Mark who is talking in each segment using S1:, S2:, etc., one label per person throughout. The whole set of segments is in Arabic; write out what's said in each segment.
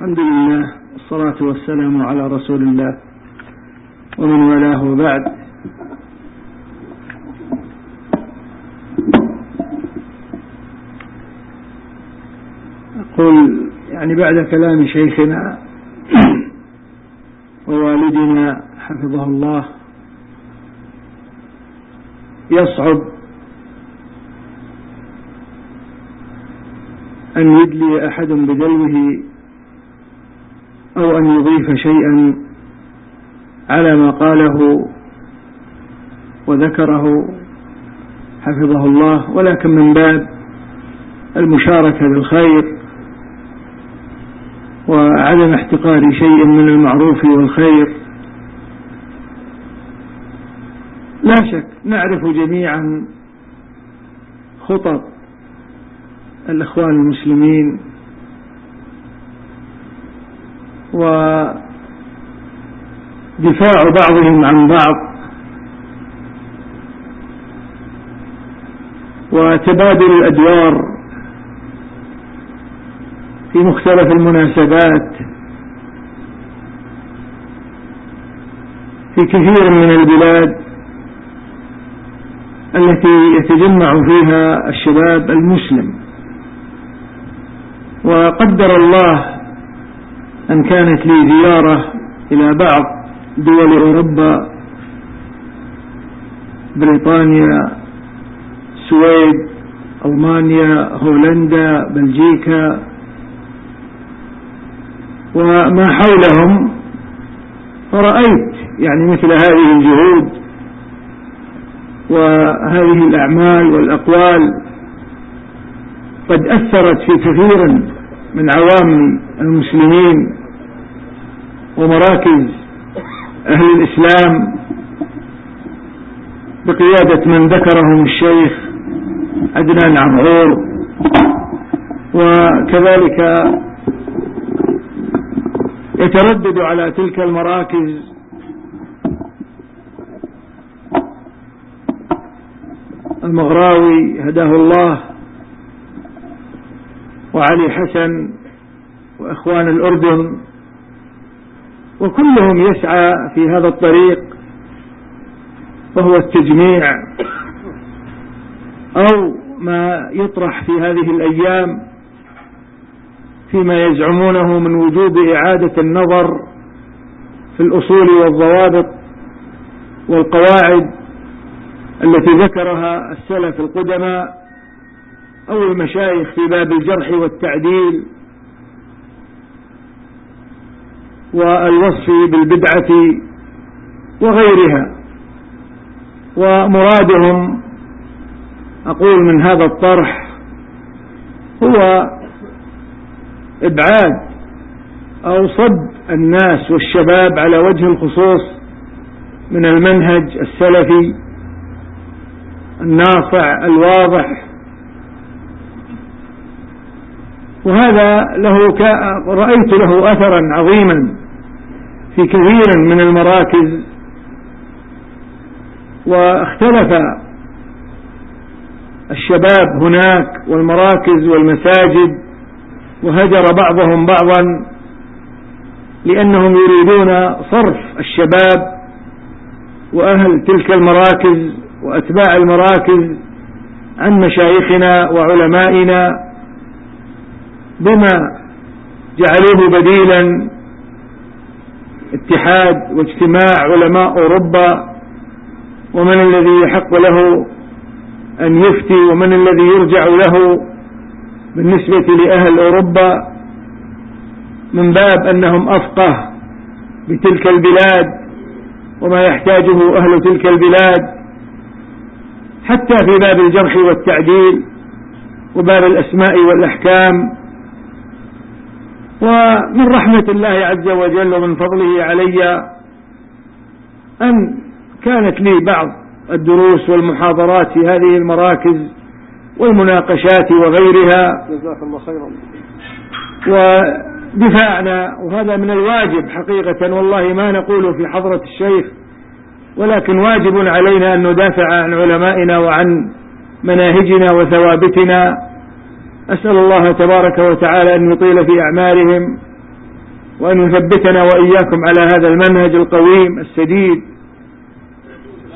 S1: الحمد لله والصلاة والسلام على رسول الله ومن والاه بعد أقول يعني بعد كلام شيخنا ووالدنا حفظه الله يصعب أن يدلي أحد بدلوه أو أن يضيف شيئا على ما قاله وذكره حفظه الله. ولكن من باب المشاركة بالخير وعدم احتقار شيء من المعروف والخير لا شك نعرف جميعا خطط الإخوان المسلمين ودفاع بعضهم عن بعض وتبادل الأدوار في مختلف المناسبات في كثير من البلاد التي يتجمع فيها الشباب المسلم. وقدر الله أن كانت لي زيارة إلى بعض دول أوروبا بريطانيا السويد ألمانيا هولندا بلجيكا وما حولهم فرأيت يعني مثل هذه الجهود وهذه الأعمال والأقوال قد أثرت في كثير من عوام المسلمين ومراكز أهل الإسلام بقيادة من ذكرهم الشيخ عدنان عبعور وكذلك يتردد على تلك المراكز المغراوي هداه الله وعلي حسن وإخوان الأردن وكلهم يسعى في هذا الطريق وهو التجميع أو ما يطرح في هذه الأيام فيما يزعمونه من وجوب إعادة النظر في الأصول والضوابط والقواعد التي ذكرها السلف القدماء أو المشايخ في باب الجرح والتعديل. والوصف بالبدعة وغيرها. ومرادهم أقول من هذا الطرح هو إبعاد أو صد الناس والشباب على وجه الخصوص من المنهج السلفي الناصع الواضح. وهذا له رأيت له أثرا عظيما. في كثير من المراكز. واختلف الشباب هناك والمراكز والمساجد وهجر بعضهم بعضا لأنهم يريدون صرف الشباب وأهل تلك المراكز وأتباع المراكز عن مشايخنا وعلمائنا بما جعلوه بديلا اتحاد واجتماع علماء أوروبا ومن الذي يحق له أن يفتي ومن الذي يرجع له بالنسبة لأهل أوروبا من باب أنهم أفقه بتلك البلاد وما يحتاجه أهل تلك البلاد حتى في باب الجرح والتعديل وباب الأسماء والأحكام ومن رحمة الله عز وجل ومن فضله علي أن كانت لي بعض الدروس والمحاضرات في هذه المراكز والمناقشات وغيرها. جزاك الله خيرا. ودفاعنا وهذا من الواجب حقيقة والله ما نقول في حضرة الشيخ ولكن واجب علينا أن ندافع عن علمائنا وعن مناهجنا وثوابتنا. أسأل الله تبارك وتعالى أن يطيل في أعمارهم وأن يثبتنا وإياكم على هذا المنهج القويم السديد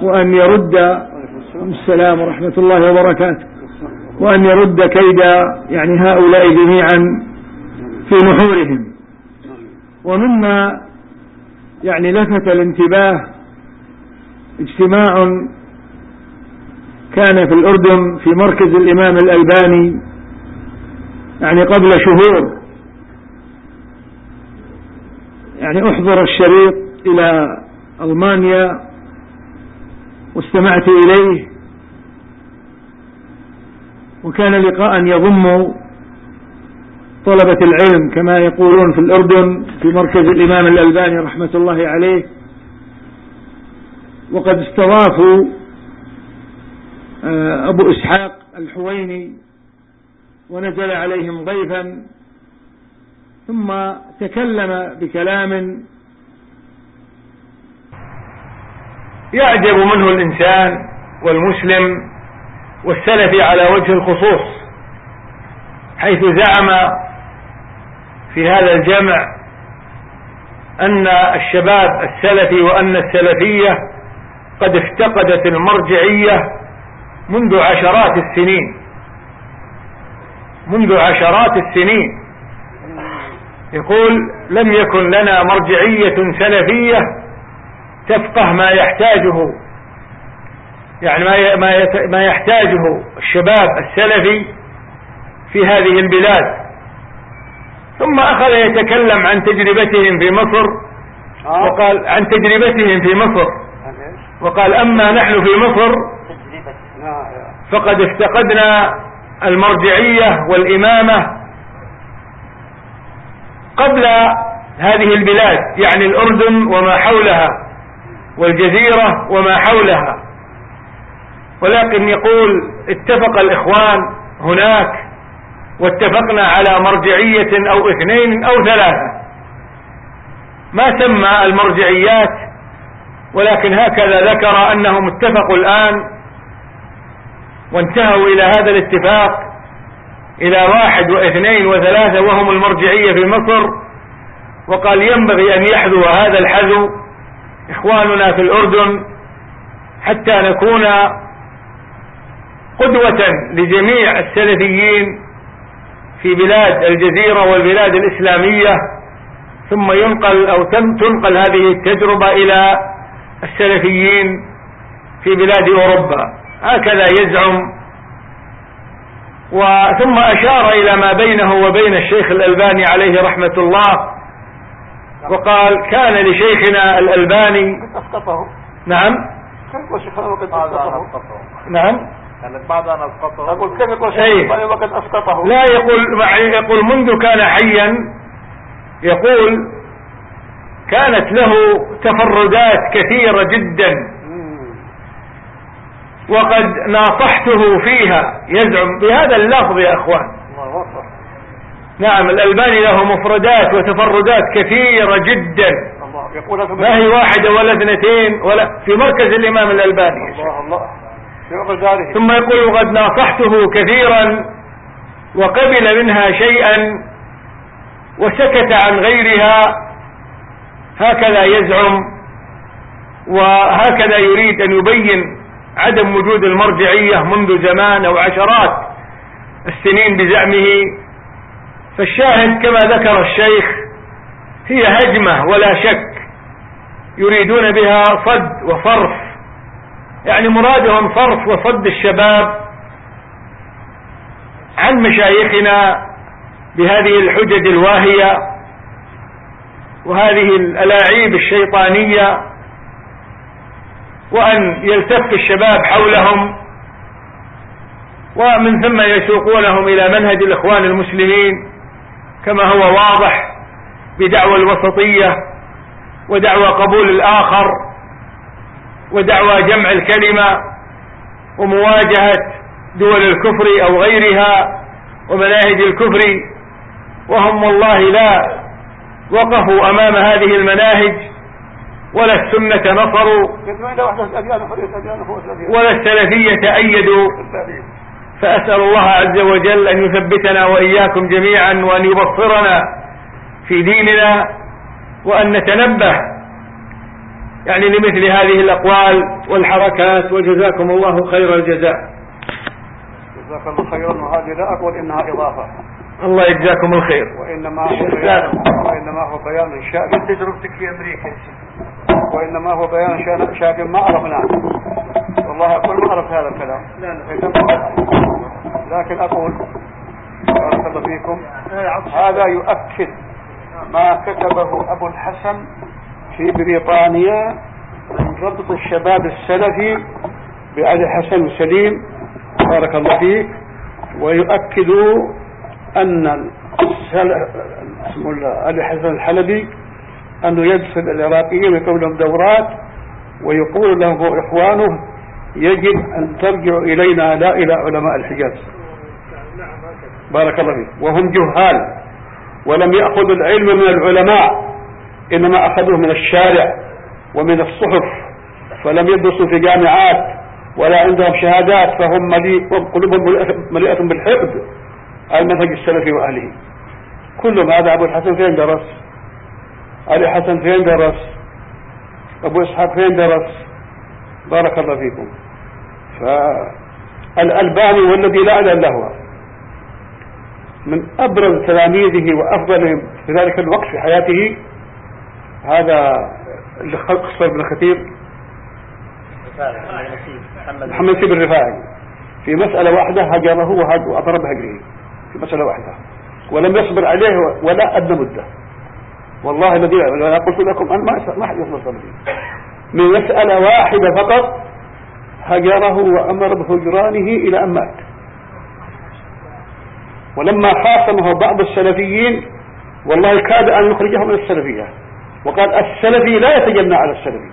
S1: وأن يرد السلام ورحمة الله وبركاته وأن يرد كيد يعني هؤلاء جميعا في نحورهم ومما يعني لفت الانتباه اجتماع كان في الأردن في مركز الإمام الألباني يعني قبل شهور. يعني أحضر الشريط إلى ألمانيا واستمعت إليه. وكان لقاء يضم طلبة العلم كما يقولون في الأردن في مركز الإمام الألباني رحمة الله عليه. وقد استضافوا آه، أبو إسحاق الحويني ونزل عليهم ضيفا ثم تكلم بكلام يعجب منه الإنسان والمسلم والسلفي على وجه الخصوص حيث زعم في هذا الجمع أن الشباب السلفي وأن السلفية قد افتقدت المرجعية منذ عشرات السنين. منذ عشرات السنين. يقول لم يكن لنا مرجعية سلفية تفقه ما يحتاجه. يعني ما ما يحتاجه الشباب السلفي في هذه البلاد. ثم أخذ يتكلم عن تجربتهم في مصر. وقال عن تجربتهم في مصر. وقال أما نحن في مصر فقد افتقدنا المرجعية والإمامة قبل هذه البلاد يعني الأردن وما حولها والجزيرة وما حولها. ولكن يقول اتفق الإخوان هناك واتفقنا على مرجعية أو اثنين أو ثلاثة. ما سمى المرجعيات ولكن هكذا ذكر أنهم اتفقوا الآن وانتهوا إلى هذا الاتفاق إلى واحد واثنين وثلاثة وهم المرجعية في مصر وقال ينبغي أن يحذو هذا الحذو إخواننا في الأردن حتى نكون قدوة لجميع السلفيين في بلاد الجزيرة والبلاد الإسلامية ثم ينقل أو تنقل هذه التجربة إلى السلفيين في بلاد أوروبا. هكذا يزعم. وثم أشار إلى ما بينه وبين الشيخ الألباني عليه رحمة الله وقال كان لشيخنا الألباني نعم.
S2: كيف وشيخنا وقد أسقطه؟
S1: نعم.
S2: كانت بعد أن أسقطه. أقول كيف يقول شيخنا وقد أسقطه؟
S1: لا يقول يقول منذ كان حيا يقول كانت له تفردات كثيرة جدا. وقد ناصحته فيها. يزعم بهذا اللفظ يا أخوان. نعم الألباني له مفردات وتفردات كثيرة جدا. ما هي واحدة ولا اثنتين ولا في مركز الإمام الألباني. الله الله. ثم يقول وقد ناصحته كثيرا وقبل منها شيئا وسكت عن غيرها. هكذا يزعم وهكذا يريد أن يبين عدم وجود المرجعية منذ زمان أو عشرات السنين بزعمه فالشاهد كما ذكر الشيخ هي هجمة ولا شك يريدون بها صد وصرف يعني مرادهم صرف وصد الشباب عن مشايخنا بهذه الحجج الواهية وهذه الألاعيب الشيطانية وأن يلتف الشباب حولهم ومن ثم يسوقونهم إلى منهج الإخوان المسلمين كما هو واضح بدعوى الوسطية ودعوى قبول الآخر ودعوى جمع الكلمة ومواجهة دول الكفر أو غيرها ومناهج الكفر وهم والله لا وقفوا أمام هذه المناهج ولا السنة نصروا ولا السلفية أيدوا فأسأل الله عز وجل أن يثبتنا وإياكم جميعا وأن يبصرنا في ديننا وأن نتنبه يعني لمثل هذه الأقوال والحركات. وجزاكم الله خير الجزاء.
S2: جزاك الله خيرا. وهذه لا أقول إنها إضافة.
S1: الله يجزاكم الخير.
S2: وإنما هو بيان وإنما هو بيان تجربتك في أمريكا وإنما هو بيان شأن ما عرفناه والله أقول ما عرفت هذا الكلام. لكن أقول بارك الله فيكم هذا يؤكد ما كتبه أبو الحسن في بريطانيا من ربط الشباب السلفي بأبي حسن سليم. بارك الله فيك. ويؤكد أن اسمه أبي حسن الحلبي أنه يدخل العراقيين ويكون لهم دورات ويقول لهم إخوانه يجب أن ترجعوا إلينا لا إلى علماء الحجاز. بارك الله فيك. وهم جهال ولم يأخذوا العلم من العلماء إنما أخذوه من الشارع ومن الصحف فلم يدرسوا في جامعات ولا عندهم شهادات فهم مليء قلوبهم مليئة بالحقد المنهج السلفي وأهله. كلهم هذا أبو الحسن فين درس؟ علي حسن فين درس؟ أبو إسحاق فين درس؟ بارك الله فيكم. فالألباني والذي لا أعلم له من أبرز تلاميذه وأفضلهم في ذلك الوقت في حياته هذا اللي خسر بن كثير محمد سيب الرفاعي. في مسألة واحدة هجره وأضرب هجره في مسألة واحدة. ولم يصبر عليه ولا أدنى مدة. والله الذي لا قلت لكم أن ما ما حد يصبر به من مسألة واحدة فقط هجره وأمر بهجرانه إلى أن مات. ولما خاصمه بعض السلفيين والله كاد أن يخرجه من السلفية. وقال السلفي لا يتجنى على السلفي.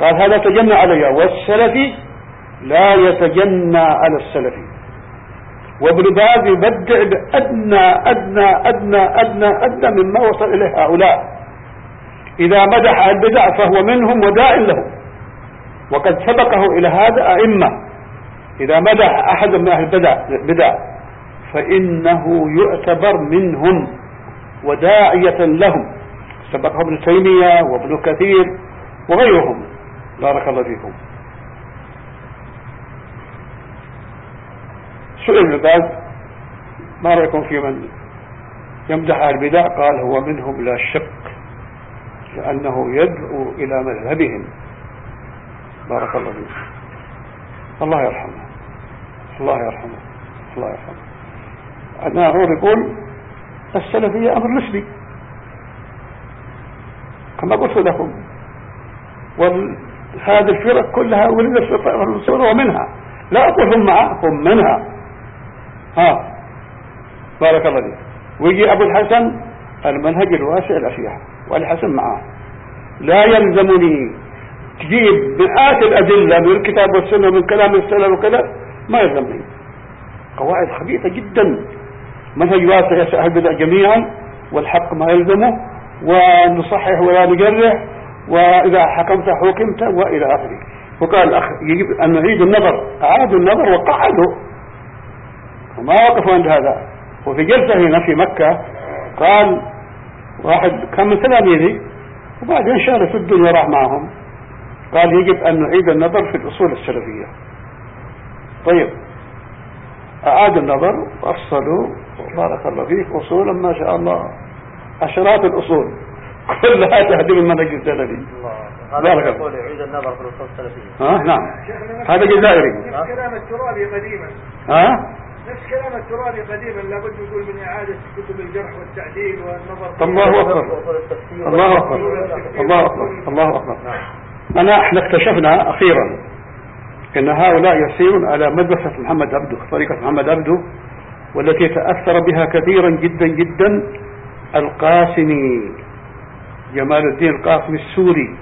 S2: قال هذا تجنى علي والسلفي لا يتجنى على السلفي. وابن باز يبدع بأدنى أدنى أدنى أدنى أدنى مما وصل إليه هؤلاء. إذا مدح البدع فهو منهم وداع لهم. وقد سبقه إلى هذا أئمة. إذا مدح أحد من أهل البدع فإنه يعتبر منهم وداعية لهم. سبقه ابن تيمية وابن كثير وغيرهم. بارك الله فيكم. سئل الباز ما رأيكم في من يمدح البدع؟ قال هو منهم لا شك لأنه يدعو إلى مذهبهم. بارك الله فيكم الله يرحمه. الله يرحمه. الله يرحمه. أنا هو يقول السلفية أمر نسبي كما قلت لكم. وهذه الفرق كلها ولدت في الصورة ومنها. لا أقول هم معها هم منها. ها. بارك الله فيك. ويجي أبو الحسن المنهج الواسع الأشياء والحسن معاه لا يلزمني تجيب مئات الأدلة من الكتاب والسنة ومن كلام السلف وكذا ما يلزمني. قواعد خبيثة جدا. منهج واسع يسع البدع جميعا والحق ما يلزمه ونصحح ولا نجرح وإذا حكمت حكمت وإلى آخره. وقال الأخ يجب أن نعيد النظر أعادوا النظر وقعدوا وما وقفوا عند هذا. وفي جلسة هنا في مكة قال واحد كان من تلاميذي وبعدين شارف الدنيا راح معهم. قال يجب أن نعيد النظر في الأصول السلفية. طيب أعاد النظر وأفصلوا. بارك الله فيك. أصولا ما شاء الله. عشرات الأصول. كلها تهدم المنهج السلفي.
S3: بارك الله يعيد النظر في الأصول السلفية.
S1: ها؟ نعم. هذا جزائري.
S4: كلام الترابي قديما.
S1: ها؟
S4: نفس كلام الترابي قديما لابد يقول من إعادة كتب الجرح والتعديل والنظر
S1: الله أكبر. الله أكبر. الله أكبر. الله أكبر. أنا إحنا اكتشفنا أخيرا أن هؤلاء يسيرون على مدرسة محمد عبده طريقة محمد عبده والتي تأثر بها كثيرا جدا جدا القاسمي جمال الدين القاسمي السوري.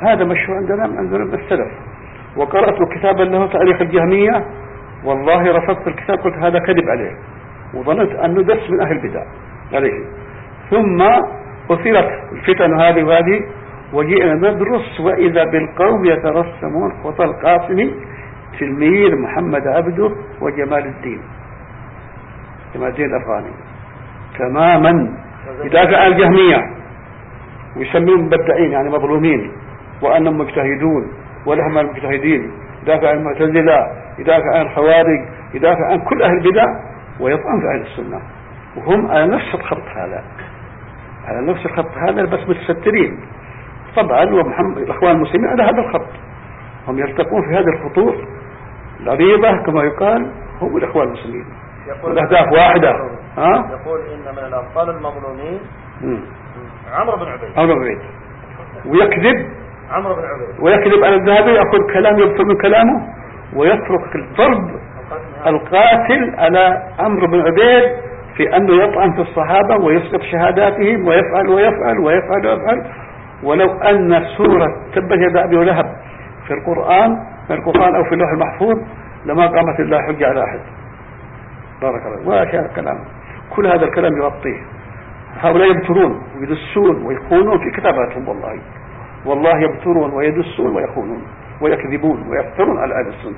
S1: هذا مشروع عندنا عندنا من السلف. وقرأت كتابا له تاريخ الجهمية. والله رفضت الكتاب قلت هذا كذب عليه. وظننت أنه درس من أهل البدع. عليه ثم أثيرت الفتن هذه وهذه وجئنا ندرس وإذا بالقوم يترسمون خطى القاسمي تلميذ محمد عبده وجمال الدين. جمال الدين الأفغاني. تماما.
S2: يدافع عن الجهمية ويسميهم مبدعين يعني مظلومين. وأنهم مجتهدون. ولهم المجتهدين. يدافع عن المعتزلة. يدافع عن الخوارج يدافع عن كل أهل البدع ويطعن في أهل السنة. وهم على نفس الخط هذا على نفس الخط هذا بس متسترين. طبعا ومحمد الأخوان المسلمين على هذا الخط. هم يلتقون في هذه الخطوط العريضة كما يقال هم الأخوان المسلمين. الأهداف واحدة.
S3: ها؟ يقول إن من الأبطال المظلومين عمرو بن عبيد.
S2: عمرو بن عبيد. ويكذب.
S3: عمرو بن عبيد.
S2: ويكذب على الذهبي يأخذ كلام يبطل من كلامه. ويترك الضرب القاتل على عمرو بن عبيد في أنه يطعن في الصحابة ويسقط شهاداتهم ويفعل ويفعل ويفعل ويفعل. ولو أن سورة تبت يد أبي ولهب في القرآن في القرآن أو في اللوح المحفوظ لما قامت الله حجة على أحد. بارك الله واشياء الكلام. كل هذا الكلام يغطيه. هؤلاء يبترون ويدسون ويخونون في كتاباتهم والله. والله يبترون ويدسون ويخونون ويكذبون ويفترون على أهل السنة.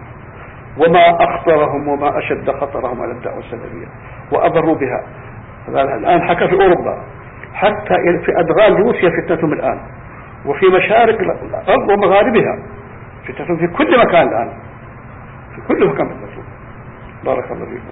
S2: وما أخطرهم وما أشد خطرهم على الدعوة السلفية. وأضروا بها. الآن حكى في أوروبا. حتى في أدغال روسيا فتنتهم الآن. وفي مشارق الأرض ومغاربها. فتنتهم في كل مكان الآن. في كل مكان فتنتهم بارك الله فيكم.